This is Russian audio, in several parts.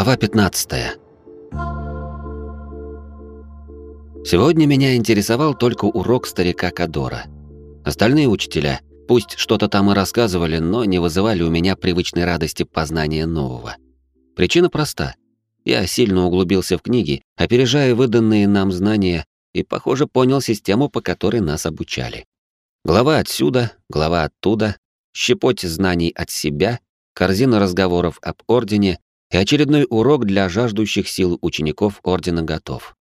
Глава 15. Сегодня меня интересовал только урок старика Кадора. Остальные учителя, пусть что-то там и рассказывали, но не вызывали у меня привычной радости познания нового. Причина проста. Я сильно углубился в книги, опережая выданные нам знания, и, похоже, понял систему, по которой нас обучали. Глава отсюда, глава оттуда, щепоть знаний от себя, корзина разговоров об Ордене и очередной урок для жаждущих сил учеников Ордена готов.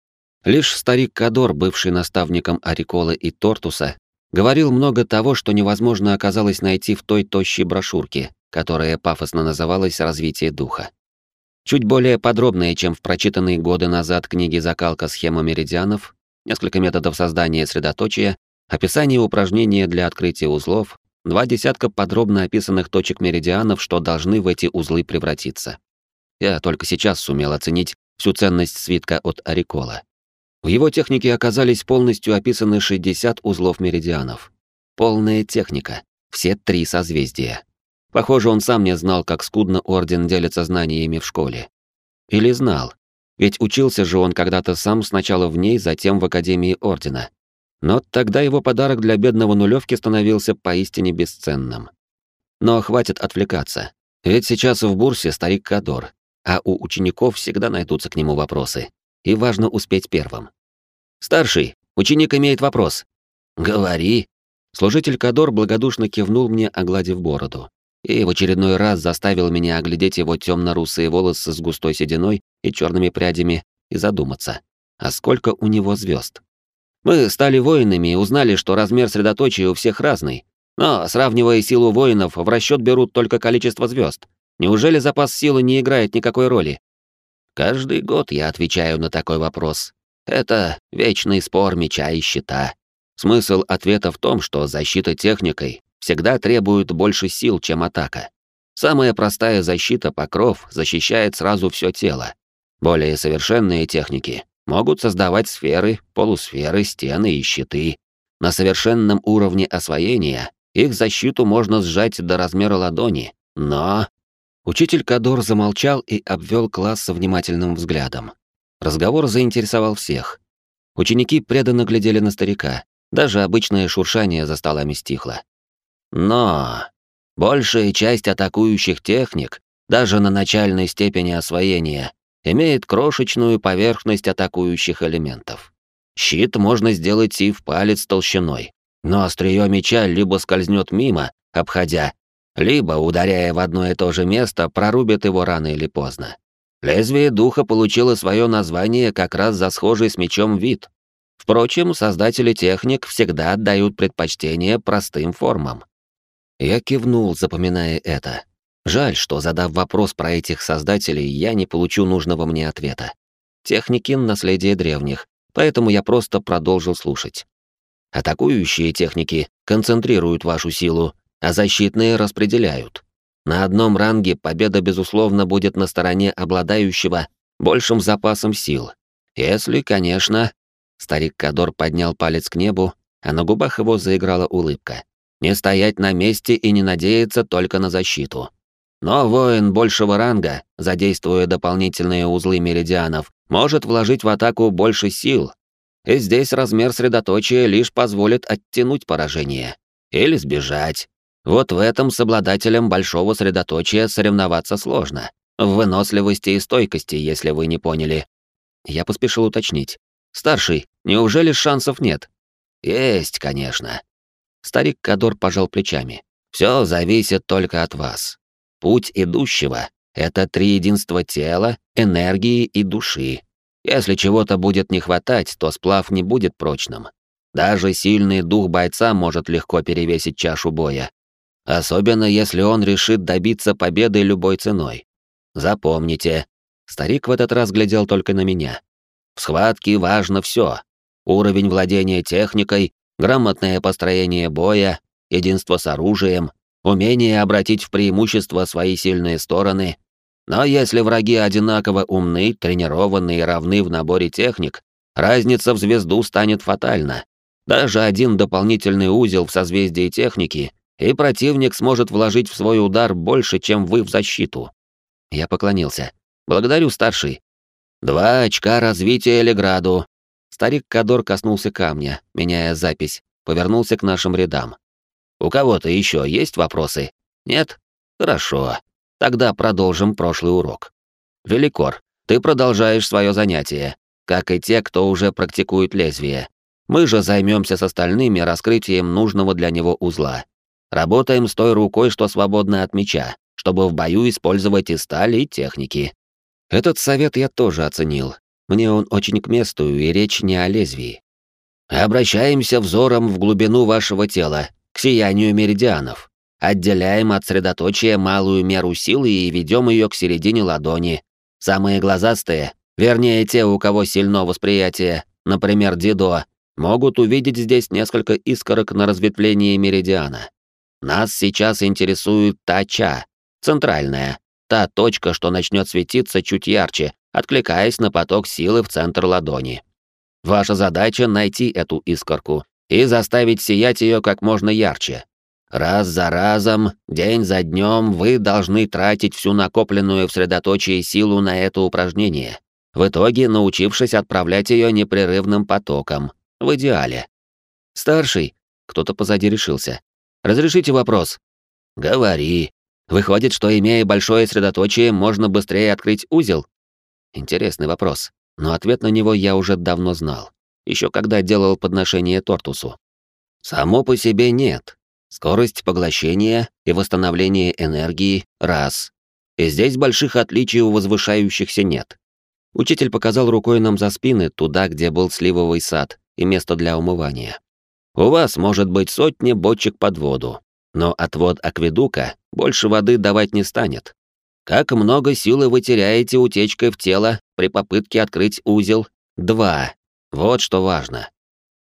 Лишь старик Кадор, бывший наставником Ариколы и Тортуса, говорил много того, что невозможно оказалось найти в той тощей брошюрке, которая пафосно называлась «Развитие духа». Чуть более подробные, чем в прочитанные годы назад книги «Закалка схема меридианов», несколько методов создания средоточия, описание упражнения для открытия узлов, два десятка подробно описанных точек меридианов, что должны в эти узлы превратиться. Я только сейчас сумел оценить всю ценность свитка от Арикола. В его технике оказались полностью описаны 60 узлов меридианов. Полная техника, все три созвездия. Похоже, он сам не знал, как скудно Орден делится знаниями в школе. Или знал, ведь учился же он когда-то сам сначала в ней, затем в Академии Ордена. Но тогда его подарок для бедного нулевки становился поистине бесценным. Но хватит отвлекаться, ведь сейчас в бурсе старик Кадор, а у учеников всегда найдутся к нему вопросы, и важно успеть первым. «Старший, ученик имеет вопрос». «Говори». Служитель Кадор благодушно кивнул мне, огладив бороду, и в очередной раз заставил меня оглядеть его темно-русые волосы с густой сединой и черными прядями и задуматься, а сколько у него звезд. Мы стали воинами и узнали, что размер средоточия у всех разный, но, сравнивая силу воинов, в расчет берут только количество звезд. Неужели запас силы не играет никакой роли? Каждый год я отвечаю на такой вопрос. Это вечный спор меча и щита. Смысл ответа в том, что защита техникой всегда требует больше сил, чем атака. Самая простая защита покров защищает сразу все тело. Более совершенные техники могут создавать сферы, полусферы, стены и щиты. На совершенном уровне освоения их защиту можно сжать до размера ладони, но Учитель Кадор замолчал и обвел класс внимательным взглядом. Разговор заинтересовал всех. Ученики преданно глядели на старика. Даже обычное шуршание за столами стихло. Но большая часть атакующих техник, даже на начальной степени освоения, имеет крошечную поверхность атакующих элементов. Щит можно сделать и в палец толщиной, но острие меча либо скользнет мимо, обходя, либо, ударяя в одно и то же место, прорубит его рано или поздно. Лезвие духа получило свое название как раз за схожий с мечом вид. Впрочем, создатели техник всегда отдают предпочтение простым формам. Я кивнул, запоминая это. Жаль, что, задав вопрос про этих создателей, я не получу нужного мне ответа. Техники — наследие древних, поэтому я просто продолжил слушать. Атакующие техники концентрируют вашу силу, а защитные распределяют. На одном ранге победа, безусловно, будет на стороне обладающего большим запасом сил. Если, конечно... Старик Кадор поднял палец к небу, а на губах его заиграла улыбка. Не стоять на месте и не надеяться только на защиту. Но воин большего ранга, задействуя дополнительные узлы меридианов, может вложить в атаку больше сил. И здесь размер средоточия лишь позволит оттянуть поражение. Или сбежать, вот в этом с обладателем большого средоточия соревноваться сложно. В выносливости и стойкости, если вы не поняли. Я поспешил уточнить. Старший, неужели шансов нет? Есть, конечно. Старик Кадор пожал плечами. Все зависит только от вас. Путь идущего — это три единства тела, энергии и души. Если чего-то будет не хватать, то сплав не будет прочным. Даже сильный дух бойца может легко перевесить чашу боя, Особенно если он решит добиться победы любой ценой. Запомните, старик в этот раз глядел только на меня. В схватке важно все: Уровень владения техникой, грамотное построение боя, единство с оружием, умение обратить в преимущество свои сильные стороны. Но если враги одинаково умны, тренированы и равны в наборе техник, разница в звезду станет фатальна. Даже один дополнительный узел в созвездии техники и противник сможет вложить в свой удар больше, чем вы в защиту. Я поклонился. Благодарю, старший. Два очка развития Леграду. Старик Кадор коснулся камня, меняя запись, повернулся к нашим рядам. У кого-то еще есть вопросы? Нет? Хорошо. Тогда продолжим прошлый урок. Великор, ты продолжаешь свое занятие, как и те, кто уже практикует лезвие. Мы же займемся с остальными раскрытием нужного для него узла. Работаем с той рукой, что свободна от меча, чтобы в бою использовать и сталь, и техники. Этот совет я тоже оценил. Мне он очень к месту, и речь не о лезвии. Обращаемся взором в глубину вашего тела, к сиянию меридианов. Отделяем от средоточия малую меру силы и ведем ее к середине ладони. Самые глазастые, вернее те, у кого сильно восприятие, например, Дидо, могут увидеть здесь несколько искорок на разветвлении меридиана. Нас сейчас интересует та ча, центральная, та точка, что начнет светиться чуть ярче, откликаясь на поток силы в центр ладони. Ваша задача — найти эту искорку и заставить сиять ее как можно ярче. Раз за разом, день за днем вы должны тратить всю накопленную в средоточии силу на это упражнение, в итоге научившись отправлять ее непрерывным потоком, в идеале. Старший, кто-то позади решился. Разрешите вопрос. Говори. Выходит, что имея большое средоточие, можно быстрее открыть узел? Интересный вопрос, но ответ на него я уже давно знал, еще когда делал подношение Тортусу. Само по себе нет. Скорость поглощения и восстановления энергии — раз. И здесь больших отличий у возвышающихся нет. Учитель показал рукой нам за спины, туда, где был сливовый сад, и место для умывания. У вас может быть сотни бочек под воду, но отвод акведука больше воды давать не станет. Как много силы вы теряете утечкой в тело при попытке открыть узел? Два. Вот что важно.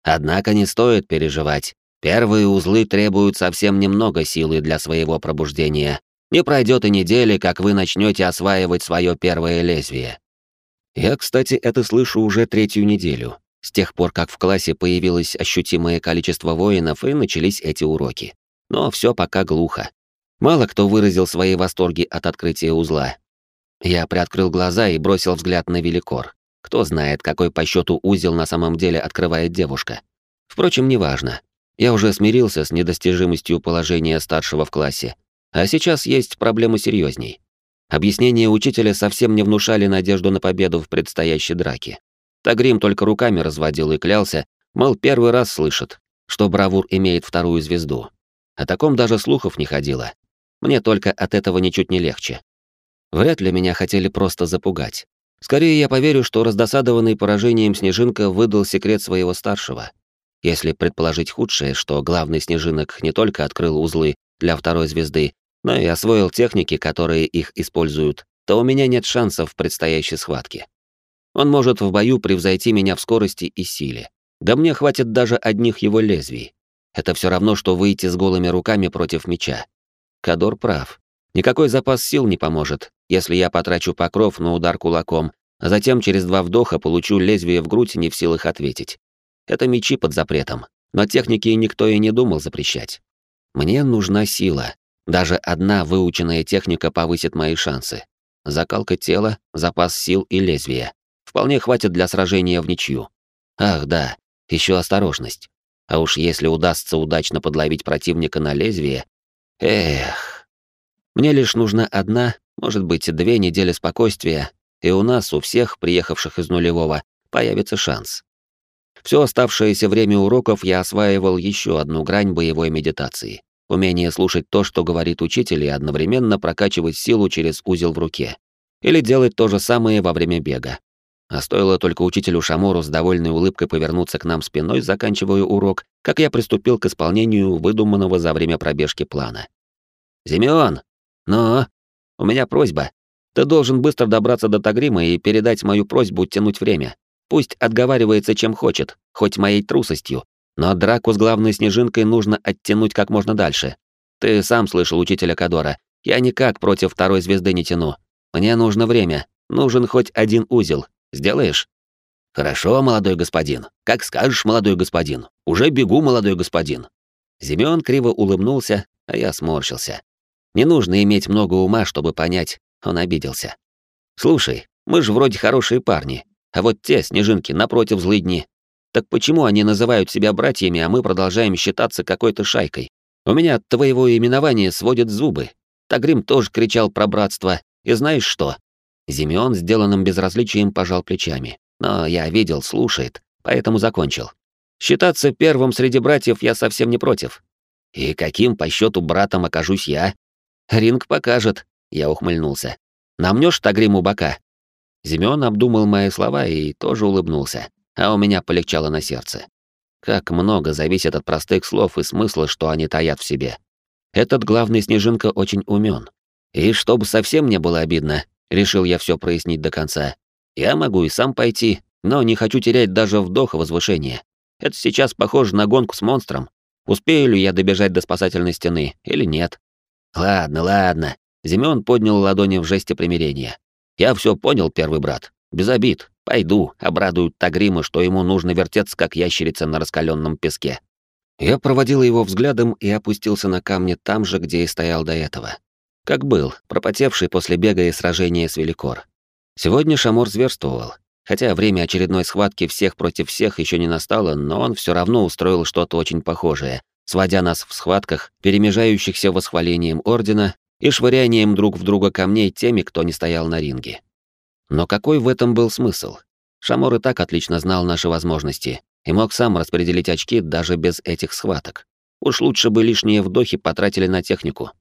Однако не стоит переживать. Первые узлы требуют совсем немного силы для своего пробуждения. Не пройдет и недели, как вы начнете осваивать свое первое лезвие. Я, кстати, это слышу уже третью неделю, с тех пор, как в классе появилось ощутимое количество воинов и начались эти уроки. Но все пока глухо. Мало кто выразил свои восторги от открытия узла. Я приоткрыл глаза и бросил взгляд на Великор. Кто знает, какой по счету узел на самом деле открывает девушка. Впрочем, неважно. Я уже смирился с недостижимостью положения старшего в классе. А сейчас есть проблемы серьезней. Объяснения учителя совсем не внушали надежду на победу в предстоящей драке. Тагрим только руками разводил и клялся, мол, первый раз слышит, что Бравур имеет вторую звезду. О таком даже слухов не ходило. Мне только от этого ничуть не легче. Вряд ли меня хотели просто запугать. Скорее я поверю, что раздосадованный поражением Снежинка выдал секрет своего старшего. Если предположить худшее, что главный Снежинок не только открыл узлы для второй звезды, но и освоил техники, которые их используют, то у меня нет шансов в предстоящей схватке. Он может в бою превзойти меня в скорости и силе. Да мне хватит даже одних его лезвий. Это все равно, что выйти с голыми руками против меча. Кадор прав. Никакой запас сил не поможет, если я потрачу покров на удар кулаком, а затем через два вдоха получу лезвие в грудь не в силах ответить. Это мечи под запретом, но техники никто и не думал запрещать. Мне нужна сила. Даже одна выученная техника повысит мои шансы. Закалка тела, запас сил и лезвия вполне хватит для сражения в ничью. Ах, да, еще осторожность. А уж если удастся удачно подловить противника на лезвие... Эх... Мне лишь нужна одна, может быть, две недели спокойствия, и у нас, у всех, приехавших из нулевого, появится шанс. Все оставшееся время уроков я осваивал еще одну грань боевой медитации. Умение слушать то, что говорит учитель, и одновременно прокачивать силу через узел в руке. Или делать то же самое во время бега. А стоило только учителю Шамору с довольной улыбкой повернуться к нам спиной, заканчивая урок, как я приступил к исполнению выдуманного за время пробежки плана. «Зимеон! Но! У меня просьба. Ты должен быстро добраться до Тагрима и передать мою просьбу тянуть время. Пусть отговаривается чем хочет, хоть моей трусостью, но драку с главной снежинкой нужно оттянуть как можно дальше. Ты сам слышал учителя Кадора. Я никак против второй звезды не тяну. Мне нужно время, нужен хоть один узел, Сделаешь? Хорошо, молодой господин. Как скажешь, молодой господин. Уже бегу, молодой господин. Зимён криво улыбнулся, а я сморщился. Не нужно иметь много ума, чтобы понять, он обиделся. Слушай, мы же вроде хорошие парни, а вот те, снежинки, напротив злыдни. Так почему они называют себя братьями, а мы продолжаем считаться какой-то шайкой? У меня от твоего именования сводят зубы. Тагрим тоже кричал про братство. И знаешь что? Зимеон сделанным безразличием пожал плечами. Но я видел, слушает, поэтому закончил. Считаться первым среди братьев я совсем не против. И каким по счету братом окажусь я? Ринг покажет, я ухмыльнулся. Намнешь Тагриму бока? Зимеон обдумал мои слова и тоже улыбнулся, а у меня полегчало на сердце. Как много зависит от простых слов и смысла, что они таят в себе. Этот главный снежинка очень умен. И чтобы совсем не было обидно, решил я все прояснить до конца. Я могу и сам пойти, но не хочу терять даже вдоха возвышения. Это сейчас похоже на гонку с монстром. Успею ли я добежать до спасательной стены или нет? Ладно, ладно. Зимён поднял ладони в жесте примирения. Я все понял, первый брат. Без обид. Пойду, обрадуют Тагрима, что ему нужно вертеться, как ящерица на раскаленном песке. Я проводил его взглядом и опустился на камни там же, где и стоял до этого. Как был, пропотевший после бега и сражения с Великор. Сегодня Шамор зверствовал. Хотя время очередной схватки всех против всех еще не настало, но он все равно устроил что-то очень похожее, сводя нас в схватках, перемежающихся восхвалением Ордена и швырянием друг в друга камней теми, кто не стоял на ринге. Но какой в этом был смысл? Шамор и так отлично знал наши возможности и мог сам распределить очки даже без этих схваток. Уж лучше бы лишние вдохи потратили на технику.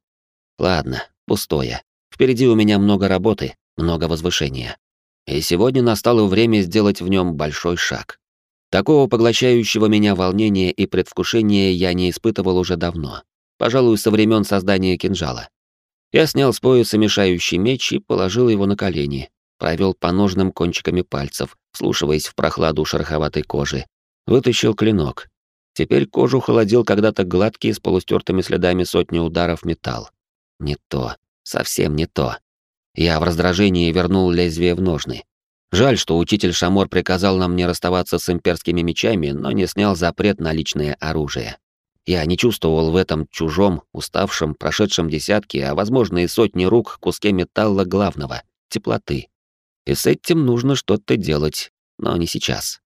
Ладно, пустое. Впереди у меня много работы, много возвышения. И сегодня настало время сделать в нем большой шаг. Такого поглощающего меня волнения и предвкушения я не испытывал уже давно. Пожалуй, со времен создания кинжала. Я снял с пояса мешающий меч и положил его на колени, провел по ножным кончиками пальцев, вслушиваясь в прохладу шероховатой кожи, Вытащил клинок. Теперь кожу холодил когда-то гладкий с полустертыми следами сотни ударов металл. Не то. Совсем не то. Я в раздражении вернул лезвие в ножны. Жаль, что учитель Шамор приказал нам не расставаться с имперскими мечами, но не снял запрет на личное оружие. Я не чувствовал в этом чужом, уставшем, прошедшем десятки, а возможно и сотни рук куске металла главного — теплоты. И с этим нужно что-то делать, но не сейчас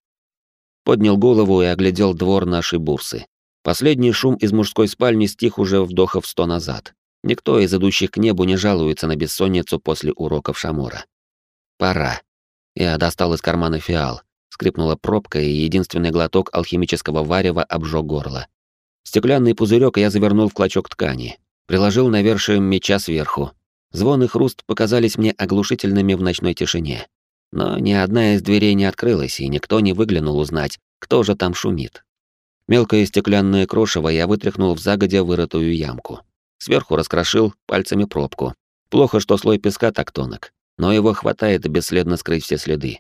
поднял голову и оглядел двор нашей бурсы. Последний шум из мужской спальни стих уже вдохов сто назад. Никто из идущих к небу не жалуется на бессонницу после уроков Шамора. Пора. Я достал из кармана фиал. Скрипнула пробка, и единственный глоток алхимического варева обжег горло. Стеклянный пузырек я завернул в клочок ткани, приложил навершием меча сверху. Звон и хруст показались мне оглушительными в ночной тишине. Но ни одна из дверей не открылась, и никто не выглянул узнать, кто же там шумит. Мелкое стеклянное крошево я вытряхнул в загодя вырытую ямку. Сверху раскрошил пальцами пробку. Плохо, что слой песка так тонок, но его хватает бесследно скрыть все следы.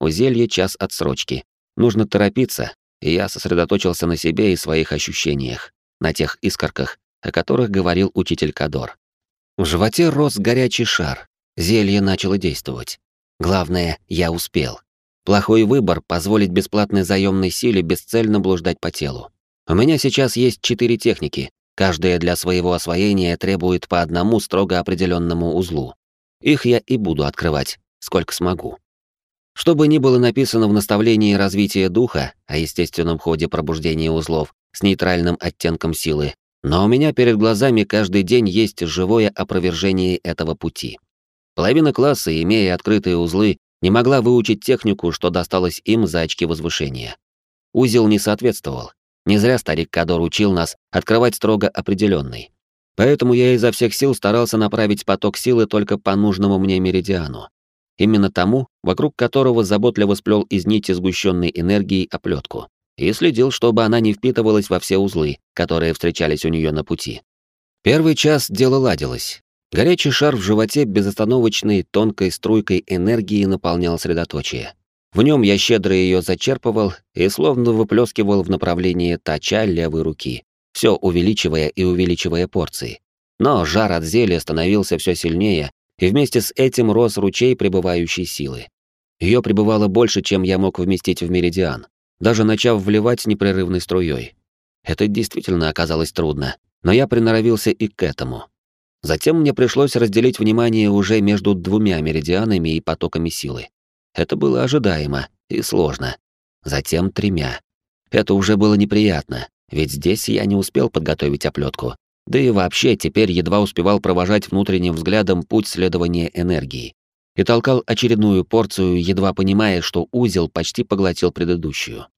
У зелья час отсрочки. Нужно торопиться, и я сосредоточился на себе и своих ощущениях, на тех искорках, о которых говорил учитель Кадор. В животе рос горячий шар. Зелье начало действовать. Главное, я успел. Плохой выбор — позволить бесплатной заемной силе бесцельно блуждать по телу. У меня сейчас есть четыре техники. Каждая для своего освоения требует по одному строго определенному узлу. Их я и буду открывать, сколько смогу. Что бы ни было написано в наставлении развития духа о естественном ходе пробуждения узлов с нейтральным оттенком силы, но у меня перед глазами каждый день есть живое опровержение этого пути. Половина класса, имея открытые узлы, не могла выучить технику, что досталось им за очки возвышения. Узел не соответствовал. Не зря старик Кадор учил нас открывать строго определенный. Поэтому я изо всех сил старался направить поток силы только по нужному мне меридиану. Именно тому, вокруг которого заботливо сплел из нити сгущенной энергии оплетку, и следил, чтобы она не впитывалась во все узлы, которые встречались у нее на пути. Первый час дело ладилось. Горячий шар в животе безостановочной тонкой струйкой энергии наполнял средоточие. В нем я щедро ее зачерпывал и словно выплескивал в направлении тача левой руки, все увеличивая и увеличивая порции. Но жар от зелья становился все сильнее, и вместе с этим рос ручей пребывающей силы. Ее пребывало больше, чем я мог вместить в меридиан, даже начав вливать непрерывной струей. Это действительно оказалось трудно, но я приноровился и к этому. Затем мне пришлось разделить внимание уже между двумя меридианами и потоками силы. Это было ожидаемо и сложно. Затем тремя. Это уже было неприятно, ведь здесь я не успел подготовить оплетку. Да и вообще теперь едва успевал провожать внутренним взглядом путь следования энергии. И толкал очередную порцию, едва понимая, что узел почти поглотил предыдущую.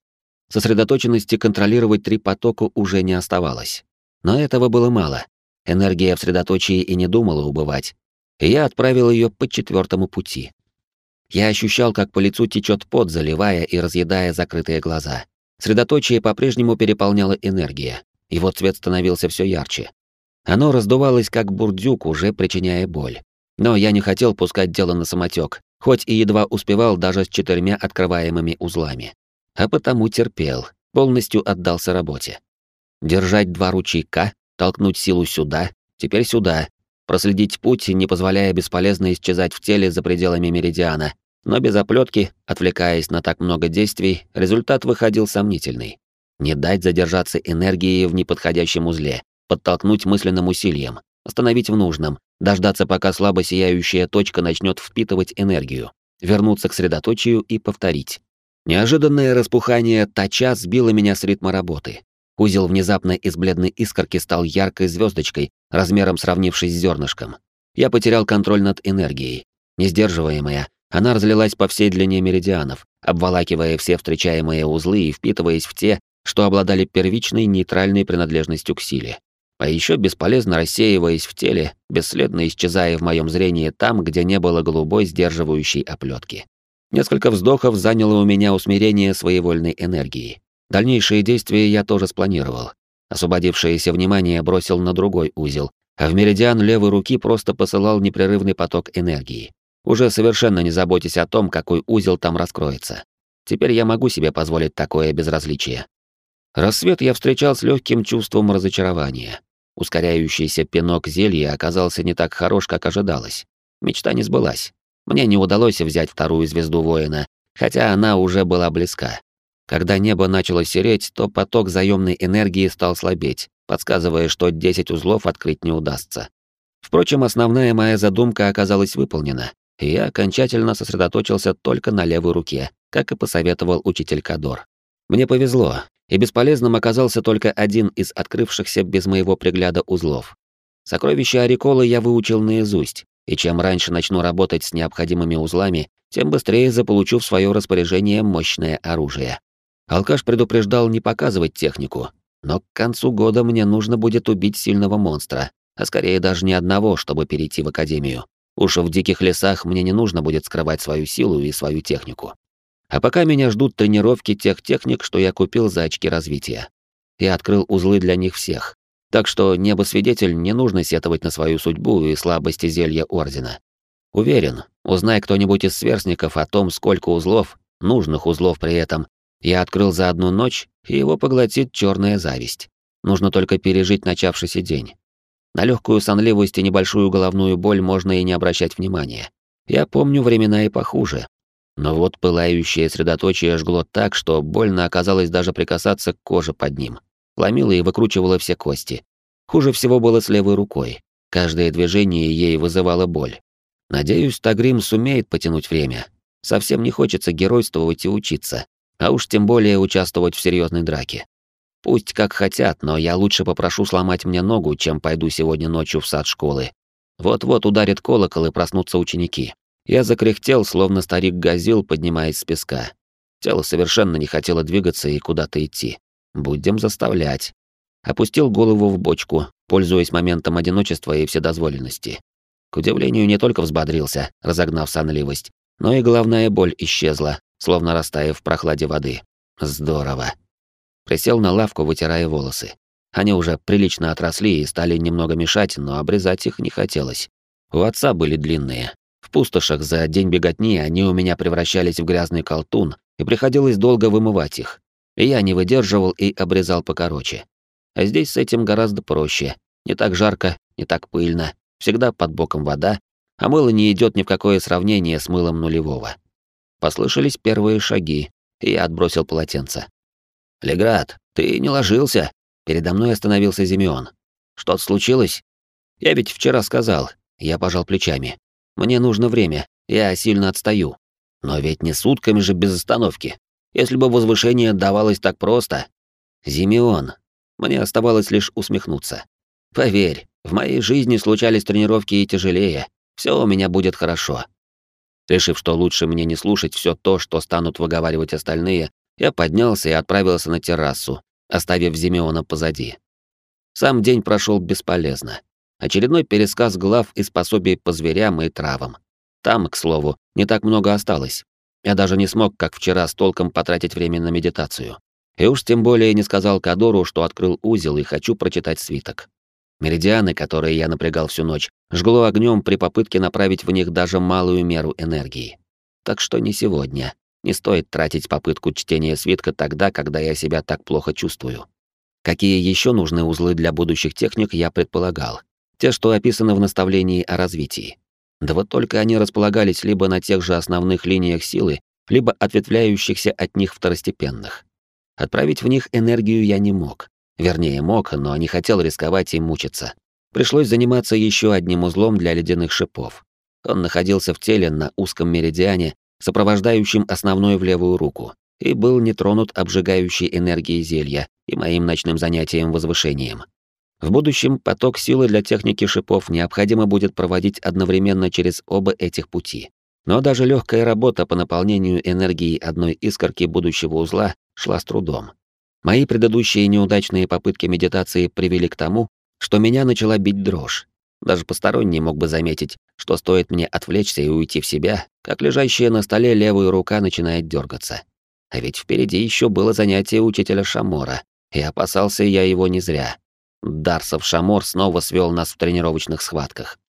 Сосредоточенности контролировать три потока уже не оставалось. Но этого было мало. Энергия в средоточии и не думала убывать. И я отправил ее по четвертому пути. Я ощущал, как по лицу течет пот, заливая и разъедая закрытые глаза. Средоточие по-прежнему переполняла энергия. Его цвет становился все ярче. Оно раздувалось, как бурдюк, уже причиняя боль. Но я не хотел пускать дело на самотек, хоть и едва успевал даже с четырьмя открываемыми узлами а потому терпел, полностью отдался работе. Держать два ручейка, толкнуть силу сюда, теперь сюда, проследить путь, не позволяя бесполезно исчезать в теле за пределами меридиана, но без оплетки, отвлекаясь на так много действий, результат выходил сомнительный. Не дать задержаться энергии в неподходящем узле, подтолкнуть мысленным усилием, остановить в нужном, дождаться, пока слабо сияющая точка начнет впитывать энергию, вернуться к средоточию и повторить. Неожиданное распухание тача сбило меня с ритма работы. Узел внезапно из бледной искорки стал яркой звездочкой, размером сравнившись с зернышком. Я потерял контроль над энергией. Не сдерживаемая, она разлилась по всей длине меридианов, обволакивая все встречаемые узлы и впитываясь в те, что обладали первичной нейтральной принадлежностью к силе. А еще бесполезно рассеиваясь в теле, бесследно исчезая в моем зрении там, где не было голубой сдерживающей оплетки. Несколько вздохов заняло у меня усмирение своевольной энергии. Дальнейшие действия я тоже спланировал. Освободившееся внимание бросил на другой узел, а в меридиан левой руки просто посылал непрерывный поток энергии. Уже совершенно не заботясь о том, какой узел там раскроется. Теперь я могу себе позволить такое безразличие. Рассвет я встречал с легким чувством разочарования. Ускоряющийся пинок зелья оказался не так хорош, как ожидалось. Мечта не сбылась. Мне не удалось взять вторую звезду воина, хотя она уже была близка. Когда небо начало сереть, то поток заемной энергии стал слабеть, подсказывая, что 10 узлов открыть не удастся. Впрочем, основная моя задумка оказалась выполнена, и я окончательно сосредоточился только на левой руке, как и посоветовал учитель Кадор. Мне повезло, и бесполезным оказался только один из открывшихся без моего пригляда узлов. Сокровища Ариколы я выучил наизусть, и чем раньше начну работать с необходимыми узлами, тем быстрее заполучу в свое распоряжение мощное оружие. Алкаш предупреждал не показывать технику, но к концу года мне нужно будет убить сильного монстра, а скорее даже не одного, чтобы перейти в академию. Уж в диких лесах мне не нужно будет скрывать свою силу и свою технику. А пока меня ждут тренировки тех техник, что я купил за очки развития. Я открыл узлы для них всех, так что небо-свидетель не нужно сетовать на свою судьбу и слабости зелья Ордена. Уверен, узнай кто-нибудь из сверстников о том, сколько узлов, нужных узлов при этом, я открыл за одну ночь, и его поглотит черная зависть. Нужно только пережить начавшийся день. На легкую сонливость и небольшую головную боль можно и не обращать внимания. Я помню времена и похуже. Но вот пылающее средоточие жгло так, что больно оказалось даже прикасаться к коже под ним ломила и выкручивала все кости. Хуже всего было с левой рукой. Каждое движение ей вызывало боль. Надеюсь, Тагрим сумеет потянуть время. Совсем не хочется геройствовать и учиться, а уж тем более участвовать в серьезной драке. Пусть как хотят, но я лучше попрошу сломать мне ногу, чем пойду сегодня ночью в сад школы. Вот-вот ударит колокол и проснутся ученики. Я закряхтел, словно старик газил, поднимаясь с песка. Тело совершенно не хотело двигаться и куда-то идти. Будем заставлять. Опустил голову в бочку, пользуясь моментом одиночества и вседозволенности. К удивлению, не только взбодрился, разогнав сонливость, но и головная боль исчезла, словно растаяв в прохладе воды. Здорово. Присел на лавку, вытирая волосы. Они уже прилично отросли и стали немного мешать, но обрезать их не хотелось. У отца были длинные. В пустошах за день беготни они у меня превращались в грязный колтун, и приходилось долго вымывать их. Я не выдерживал и обрезал покороче. А здесь с этим гораздо проще. Не так жарко, не так пыльно, всегда под боком вода, а мыло не идет ни в какое сравнение с мылом нулевого. Послышались первые шаги, и я отбросил полотенце. «Леград, ты не ложился?» Передо мной остановился Зимеон. «Что-то случилось?» Я ведь вчера сказал, я пожал плечами. Мне нужно время, я сильно отстаю. Но ведь не сутками же без остановки. Если бы возвышение давалось так просто... Зимеон. Мне оставалось лишь усмехнуться. Поверь, в моей жизни случались тренировки и тяжелее. Все у меня будет хорошо. Решив, что лучше мне не слушать все то, что станут выговаривать остальные, я поднялся и отправился на террасу, оставив Зимеона позади. Сам день прошел бесполезно. Очередной пересказ глав из пособий по зверям и травам. Там, к слову, не так много осталось. Я даже не смог, как вчера, с толком потратить время на медитацию. И уж тем более не сказал Кадору, что открыл узел и хочу прочитать свиток. Меридианы, которые я напрягал всю ночь, жгло огнем при попытке направить в них даже малую меру энергии. Так что не сегодня. Не стоит тратить попытку чтения свитка тогда, когда я себя так плохо чувствую. Какие еще нужны узлы для будущих техник, я предполагал. Те, что описаны в наставлении о развитии. Да вот только они располагались либо на тех же основных линиях силы, либо ответвляющихся от них второстепенных. Отправить в них энергию я не мог. Вернее, мог, но не хотел рисковать и мучиться. Пришлось заниматься еще одним узлом для ледяных шипов. Он находился в теле на узком меридиане, сопровождающем основную в левую руку, и был не тронут обжигающей энергией зелья и моим ночным занятием возвышением. В будущем поток силы для техники шипов необходимо будет проводить одновременно через оба этих пути. Но даже легкая работа по наполнению энергии одной искорки будущего узла шла с трудом. Мои предыдущие неудачные попытки медитации привели к тому, что меня начала бить дрожь. Даже посторонний мог бы заметить, что стоит мне отвлечься и уйти в себя, как лежащая на столе левая рука начинает дергаться. А ведь впереди еще было занятие учителя Шамора, и опасался я его не зря. Дарсов Шамор снова свел нас в тренировочных схватках.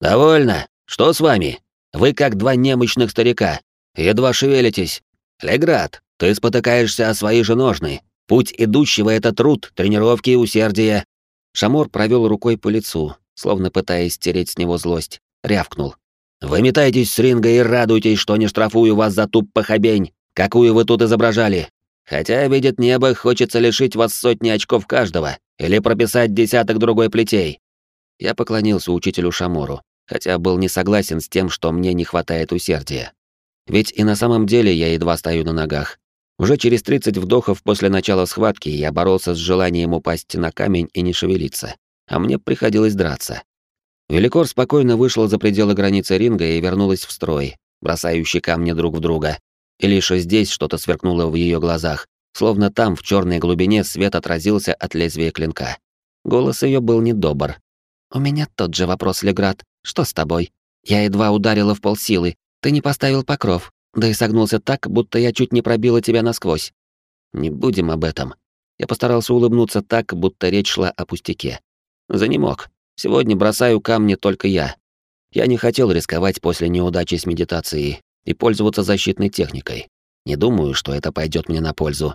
«Довольно. Что с вами? Вы как два немощных старика. Едва шевелитесь. Леград, ты спотыкаешься о свои же ножны. Путь идущего — это труд, тренировки и усердие». Шамор провел рукой по лицу, словно пытаясь стереть с него злость. Рявкнул. «Вы метаетесь с ринга и радуйтесь, что не штрафую вас за туп похабень, какую вы тут изображали. Хотя, видит небо, хочется лишить вас сотни очков каждого или прописать десяток другой плетей. Я поклонился учителю Шамору, хотя был не согласен с тем, что мне не хватает усердия. Ведь и на самом деле я едва стою на ногах. Уже через 30 вдохов после начала схватки я боролся с желанием упасть на камень и не шевелиться, а мне приходилось драться. Великор спокойно вышел за пределы границы ринга и вернулась в строй, бросающий камни друг в друга, и лишь здесь что-то сверкнуло в ее глазах, словно там, в черной глубине, свет отразился от лезвия клинка. Голос ее был недобр. «У меня тот же вопрос, Леград. Что с тобой? Я едва ударила в полсилы. Ты не поставил покров, да и согнулся так, будто я чуть не пробила тебя насквозь. Не будем об этом. Я постарался улыбнуться так, будто речь шла о пустяке. Занемог. Сегодня бросаю камни только я. Я не хотел рисковать после неудачи с медитацией, и пользоваться защитной техникой. Не думаю, что это пойдет мне на пользу.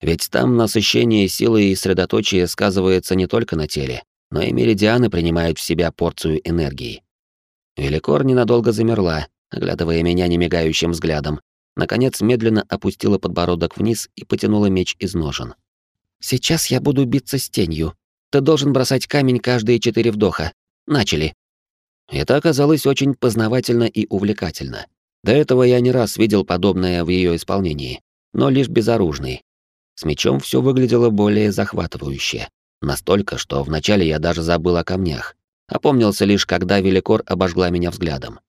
Ведь там насыщение силы и средоточие сказывается не только на теле, но и меридианы принимают в себя порцию энергии. Великор ненадолго замерла, оглядывая меня немигающим взглядом. Наконец медленно опустила подбородок вниз и потянула меч из ножен. «Сейчас я буду биться с тенью. Ты должен бросать камень каждые четыре вдоха. Начали». Это оказалось очень познавательно и увлекательно. До этого я не раз видел подобное в ее исполнении, но лишь безоружный. С мечом все выглядело более захватывающе. Настолько, что вначале я даже забыл о камнях. Опомнился лишь, когда Великор обожгла меня взглядом.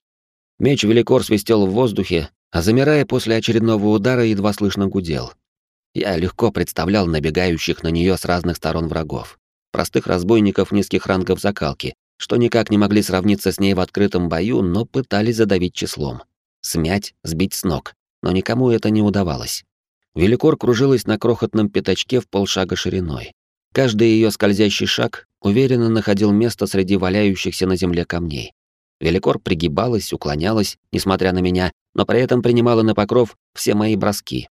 Меч Великор свистел в воздухе, а замирая после очередного удара, едва слышно гудел. Я легко представлял набегающих на нее с разных сторон врагов. Простых разбойников низких рангов закалки, что никак не могли сравниться с ней в открытом бою, но пытались задавить числом смять, сбить с ног, но никому это не удавалось. Великор кружилась на крохотном пятачке в полшага шириной. Каждый ее скользящий шаг уверенно находил место среди валяющихся на земле камней. Великор пригибалась, уклонялась, несмотря на меня, но при этом принимала на покров все мои броски.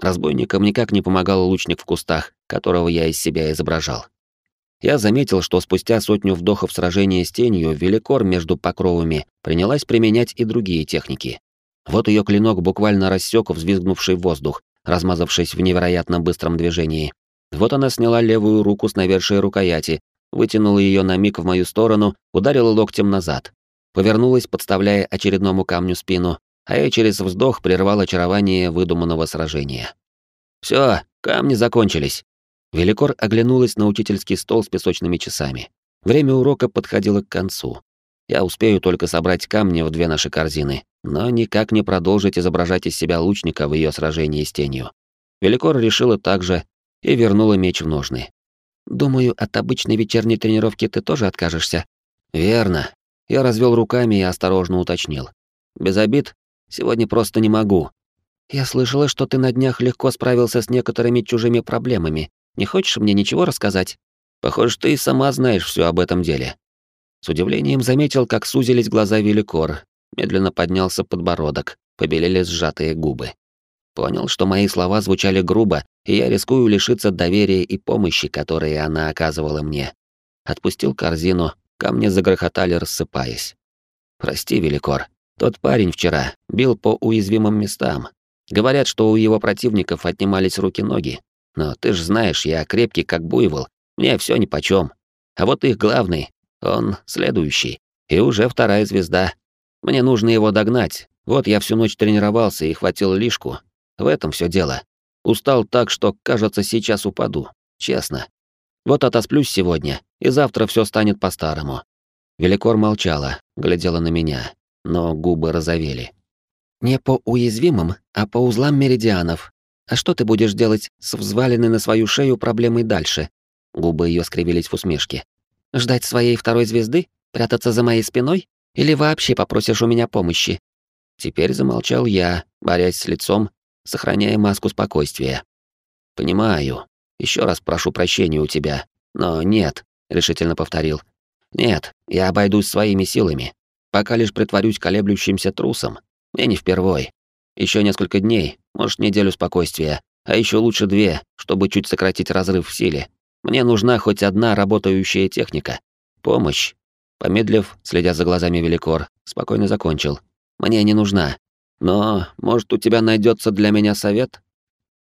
Разбойникам никак не помогал лучник в кустах, которого я из себя изображал. Я заметил, что спустя сотню вдохов сражения с тенью Великор между покровами принялась применять и другие техники. Вот ее клинок буквально рассек взвизгнувший воздух, размазавшись в невероятно быстром движении. Вот она сняла левую руку с навершия рукояти, вытянула ее на миг в мою сторону, ударила локтем назад. Повернулась, подставляя очередному камню спину, а я через вздох прервал очарование выдуманного сражения. Все, камни закончились. Великор оглянулась на учительский стол с песочными часами. Время урока подходило к концу. Я успею только собрать камни в две наши корзины, но никак не продолжить изображать из себя лучника в ее сражении с тенью. Великор решила так же и вернула меч в ножны. «Думаю, от обычной вечерней тренировки ты тоже откажешься?» «Верно». Я развел руками и осторожно уточнил. «Без обид? Сегодня просто не могу». «Я слышала, что ты на днях легко справился с некоторыми чужими проблемами. Не хочешь мне ничего рассказать?» «Похоже, ты и сама знаешь все об этом деле». С удивлением заметил, как сузились глаза Великор, медленно поднялся подбородок, побелели сжатые губы. Понял, что мои слова звучали грубо, и я рискую лишиться доверия и помощи, которые она оказывала мне. Отпустил корзину, камни загрохотали, рассыпаясь. «Прости, Великор, тот парень вчера бил по уязвимым местам. Говорят, что у его противников отнимались руки-ноги. Но ты ж знаешь, я крепкий как буйвол, мне все нипочем. А вот их главный, он следующий, и уже вторая звезда. Мне нужно его догнать. Вот я всю ночь тренировался и хватил лишку, в этом все дело. Устал так, что, кажется, сейчас упаду. Честно. Вот отосплюсь сегодня, и завтра все станет по-старому. Великор молчала, глядела на меня, но губы розовели. Не по уязвимым, а по узлам меридианов. А что ты будешь делать с взваленной на свою шею проблемой дальше? Губы ее скривились в усмешке. Ждать своей второй звезды? Прятаться за моей спиной? Или вообще попросишь у меня помощи? Теперь замолчал я, борясь с лицом, сохраняя маску спокойствия. «Понимаю. Еще раз прошу прощения у тебя. Но нет», — решительно повторил. «Нет, я обойдусь своими силами. Пока лишь притворюсь колеблющимся трусом. Мне не впервой. Еще несколько дней, может, неделю спокойствия, а еще лучше две, чтобы чуть сократить разрыв в силе. Мне нужна хоть одна работающая техника. Помощь». Помедлив, следя за глазами Великор, спокойно закончил. «Мне не нужна. Но, может, у тебя найдется для меня совет?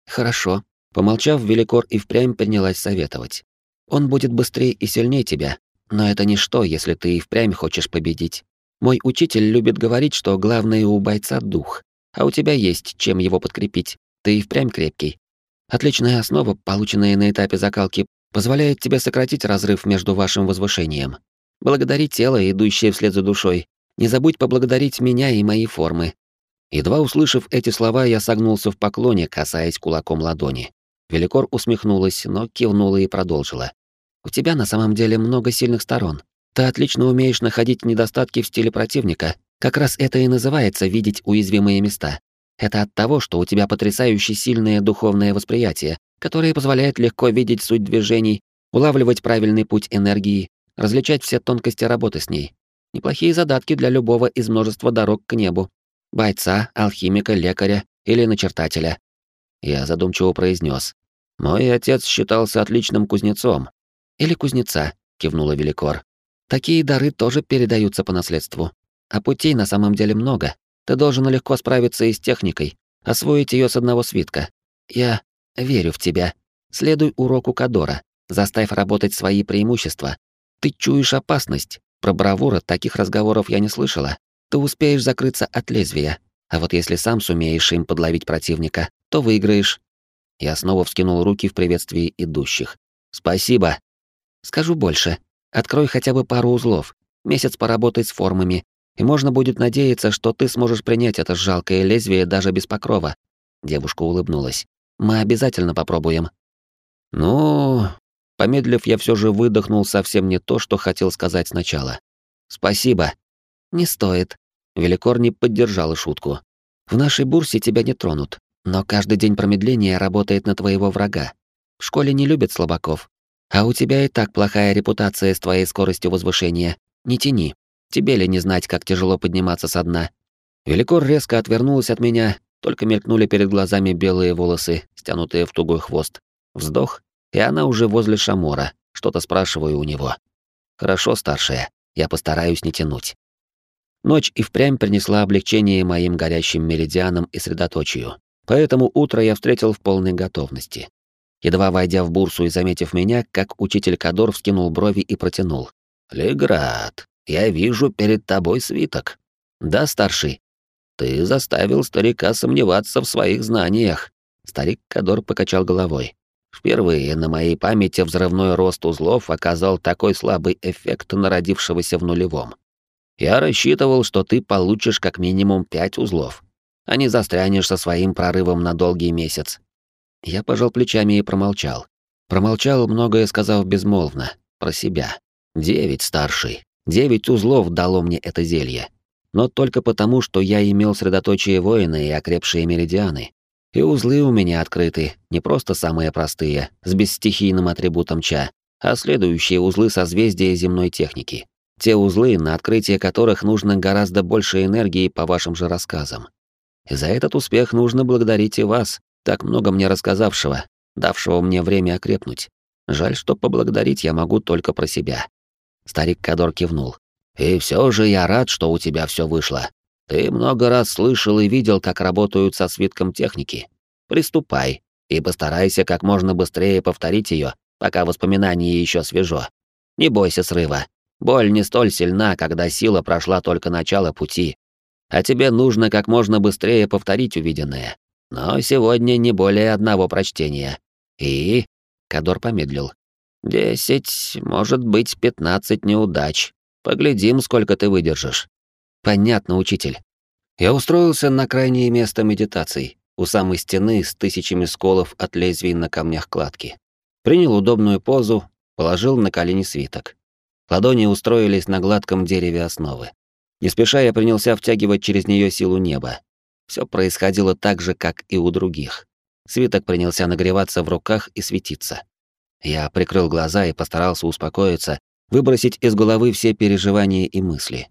Хорошо. Помолчав, Великор и впрямь принялась советовать. Он будет быстрее и сильнее тебя, но это ничто, если ты и впрямь хочешь победить. Мой учитель любит говорить, что главное у бойца дух, а у тебя есть чем его подкрепить. Ты и впрямь крепкий. Отличная основа, полученная на этапе закалки, позволяет тебе сократить разрыв между вашим возвышением. Благодари тело, идущее вслед за душой. Не забудь поблагодарить меня и мои формы, Едва услышав эти слова, я согнулся в поклоне, касаясь кулаком ладони. Великор усмехнулась, но кивнула и продолжила. «У тебя на самом деле много сильных сторон. Ты отлично умеешь находить недостатки в стиле противника. Как раз это и называется видеть уязвимые места. Это от того, что у тебя потрясающе сильное духовное восприятие, которое позволяет легко видеть суть движений, улавливать правильный путь энергии, различать все тонкости работы с ней. Неплохие задатки для любого из множества дорог к небу, бойца, алхимика, лекаря или начертателя. Я задумчиво произнес: Мой отец считался отличным кузнецом. Или кузнеца, кивнула Великор. Такие дары тоже передаются по наследству. А путей на самом деле много. Ты должен легко справиться и с техникой, освоить ее с одного свитка. Я верю в тебя. Следуй уроку Кадора, заставь работать свои преимущества. Ты чуешь опасность. Про бравура таких разговоров я не слышала ты успеешь закрыться от лезвия, а вот если сам сумеешь им подловить противника, то выиграешь. Я снова вскинул руки в приветствии идущих. Спасибо. Скажу больше. Открой хотя бы пару узлов. Месяц поработать с формами, и можно будет надеяться, что ты сможешь принять это жалкое лезвие даже без покрова. Девушка улыбнулась. Мы обязательно попробуем. Ну, помедлив, я все же выдохнул совсем не то, что хотел сказать сначала. Спасибо. «Не стоит». Великор не поддержала шутку. «В нашей бурсе тебя не тронут, но каждый день промедления работает на твоего врага. В школе не любят слабаков. А у тебя и так плохая репутация с твоей скоростью возвышения. Не тяни. Тебе ли не знать, как тяжело подниматься со дна?» Великор резко отвернулась от меня, только мелькнули перед глазами белые волосы, стянутые в тугой хвост. Вздох, и она уже возле Шамора, что-то спрашиваю у него. «Хорошо, старшая, я постараюсь не тянуть». Ночь и впрямь принесла облегчение моим горящим меридианам и средоточию. Поэтому утро я встретил в полной готовности. едва войдя в бурсу и заметив меня, как учитель Кадор вскинул брови и протянул. «Леград, я вижу перед тобой свиток». «Да, старший». «Ты заставил старика сомневаться в своих знаниях». Старик Кадор покачал головой. Впервые на моей памяти взрывной рост узлов оказал такой слабый эффект на родившегося в нулевом. Я рассчитывал, что ты получишь как минимум пять узлов, а не застрянешь со своим прорывом на долгий месяц. Я пожал плечами и промолчал. Промолчал, многое сказав безмолвно, про себя. Девять старший. Девять узлов дало мне это зелье. Но только потому, что я имел средоточие воина и окрепшие меридианы. И узлы у меня открыты, не просто самые простые, с бесстихийным атрибутом ча, а следующие узлы созвездия земной техники. Те узлы, на открытие которых нужно гораздо больше энергии по вашим же рассказам. И за этот успех нужно благодарить и вас, так много мне рассказавшего, давшего мне время окрепнуть. Жаль, что поблагодарить я могу только про себя. Старик Кадор кивнул. И все же я рад, что у тебя все вышло. Ты много раз слышал и видел, как работают со свитком техники. Приступай и постарайся как можно быстрее повторить ее, пока воспоминание еще свежо. Не бойся срыва. Боль не столь сильна, когда сила прошла только начало пути. А тебе нужно как можно быстрее повторить увиденное. Но сегодня не более одного прочтения. И... Кадор помедлил. Десять, может быть, пятнадцать неудач. Поглядим, сколько ты выдержишь. Понятно, учитель. Я устроился на крайнее место медитаций, у самой стены с тысячами сколов от лезвий на камнях кладки. Принял удобную позу, положил на колени свиток. Ладони устроились на гладком дереве основы. Не спеша я принялся втягивать через нее силу неба. Все происходило так же, как и у других. Свиток принялся нагреваться в руках и светиться. Я прикрыл глаза и постарался успокоиться, выбросить из головы все переживания и мысли.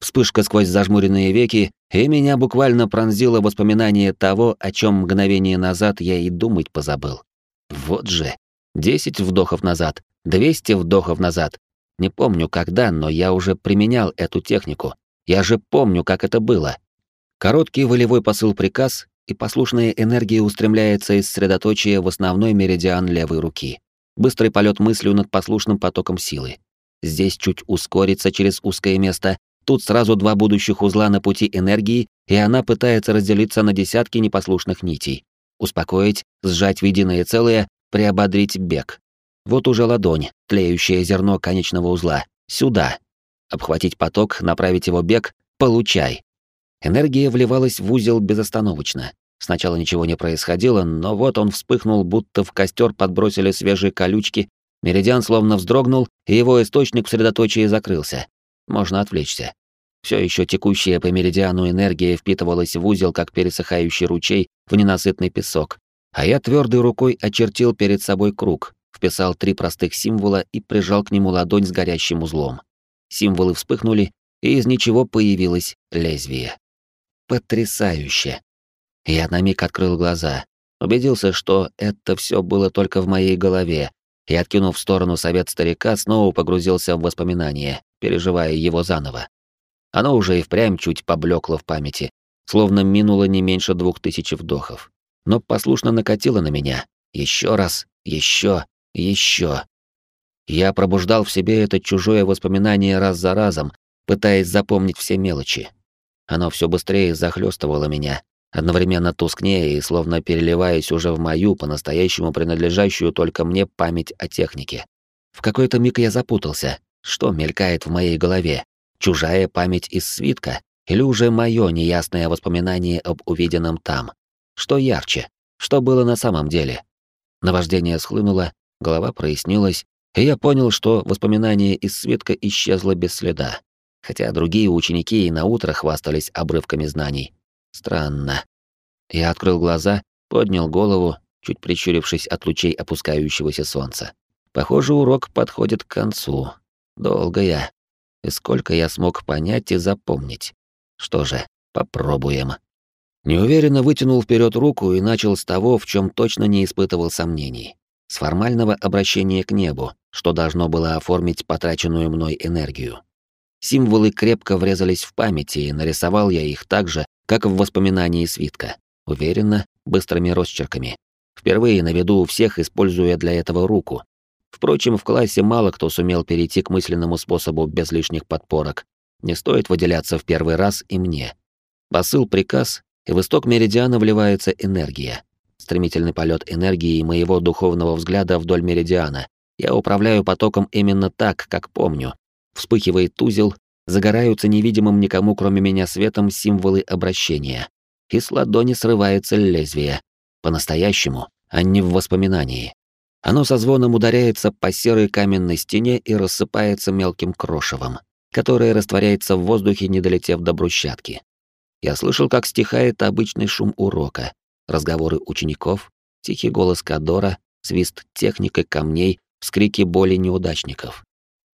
Вспышка сквозь зажмуренные веки, и меня буквально пронзило воспоминание того, о чем мгновение назад я и думать позабыл. Вот же. Десять вдохов назад, двести вдохов назад, не помню когда, но я уже применял эту технику. Я же помню, как это было. Короткий волевой посыл-приказ, и послушная энергия устремляется из средоточия в основной меридиан левой руки. Быстрый полет мыслью над послушным потоком силы. Здесь чуть ускориться через узкое место, тут сразу два будущих узла на пути энергии, и она пытается разделиться на десятки непослушных нитей. Успокоить, сжать в единое целое, приободрить бег. Вот уже ладонь, тлеющее зерно конечного узла. Сюда. Обхватить поток, направить его бег. Получай. Энергия вливалась в узел безостановочно. Сначала ничего не происходило, но вот он вспыхнул, будто в костер подбросили свежие колючки. Меридиан словно вздрогнул, и его источник в средоточии закрылся. Можно отвлечься. Все еще текущая по меридиану энергия впитывалась в узел, как пересыхающий ручей в ненасытный песок. А я твердой рукой очертил перед собой круг, вписал три простых символа и прижал к нему ладонь с горящим узлом. Символы вспыхнули, и из ничего появилось лезвие. Потрясающе. Я на миг открыл глаза, убедился, что это все было только в моей голове, и, откинув в сторону совет старика, снова погрузился в воспоминания, переживая его заново. Оно уже и впрямь чуть поблекло в памяти, словно минуло не меньше двух тысяч вдохов. Но послушно накатило на меня. Еще раз, еще, еще. Я пробуждал в себе это чужое воспоминание раз за разом, пытаясь запомнить все мелочи. Оно все быстрее захлестывало меня, одновременно тускнее и словно переливаясь уже в мою, по-настоящему принадлежащую только мне память о технике. В какой-то миг я запутался, что мелькает в моей голове. Чужая память из свитка или уже мое неясное воспоминание об увиденном там? Что ярче? Что было на самом деле? Наваждение схлынуло, голова прояснилась, и я понял, что воспоминание из свитка исчезло без следа. Хотя другие ученики и на утро хвастались обрывками знаний. Странно. Я открыл глаза, поднял голову, чуть прищурившись от лучей опускающегося солнца. Похоже, урок подходит к концу. Долго я. И сколько я смог понять и запомнить. Что же, попробуем. Неуверенно вытянул вперед руку и начал с того, в чем точно не испытывал сомнений с формального обращения к небу, что должно было оформить потраченную мной энергию. Символы крепко врезались в память, и нарисовал я их так же, как в воспоминании свитка. Уверенно, быстрыми росчерками. Впервые на виду у всех, используя для этого руку. Впрочем, в классе мало кто сумел перейти к мысленному способу без лишних подпорок. Не стоит выделяться в первый раз и мне. Посыл приказ, и в исток меридиана вливается энергия. Стремительный полет энергии моего духовного взгляда вдоль меридиана. Я управляю потоком именно так, как помню. Вспыхивает узел, загораются невидимым никому, кроме меня, светом символы обращения. И с ладони срывается лезвие. По-настоящему, а не в воспоминании. Оно со звоном ударяется по серой каменной стене и рассыпается мелким крошевом, которое растворяется в воздухе, не долетев до брусчатки. Я слышал, как стихает обычный шум урока, разговоры учеников, тихий голос Кадора, свист техники камней, вскрики боли неудачников.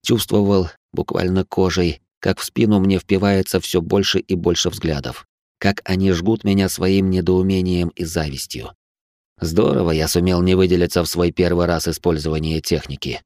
Чувствовал буквально кожей, как в спину мне впивается все больше и больше взглядов, как они жгут меня своим недоумением и завистью. Здорово я сумел не выделиться в свой первый раз использования техники.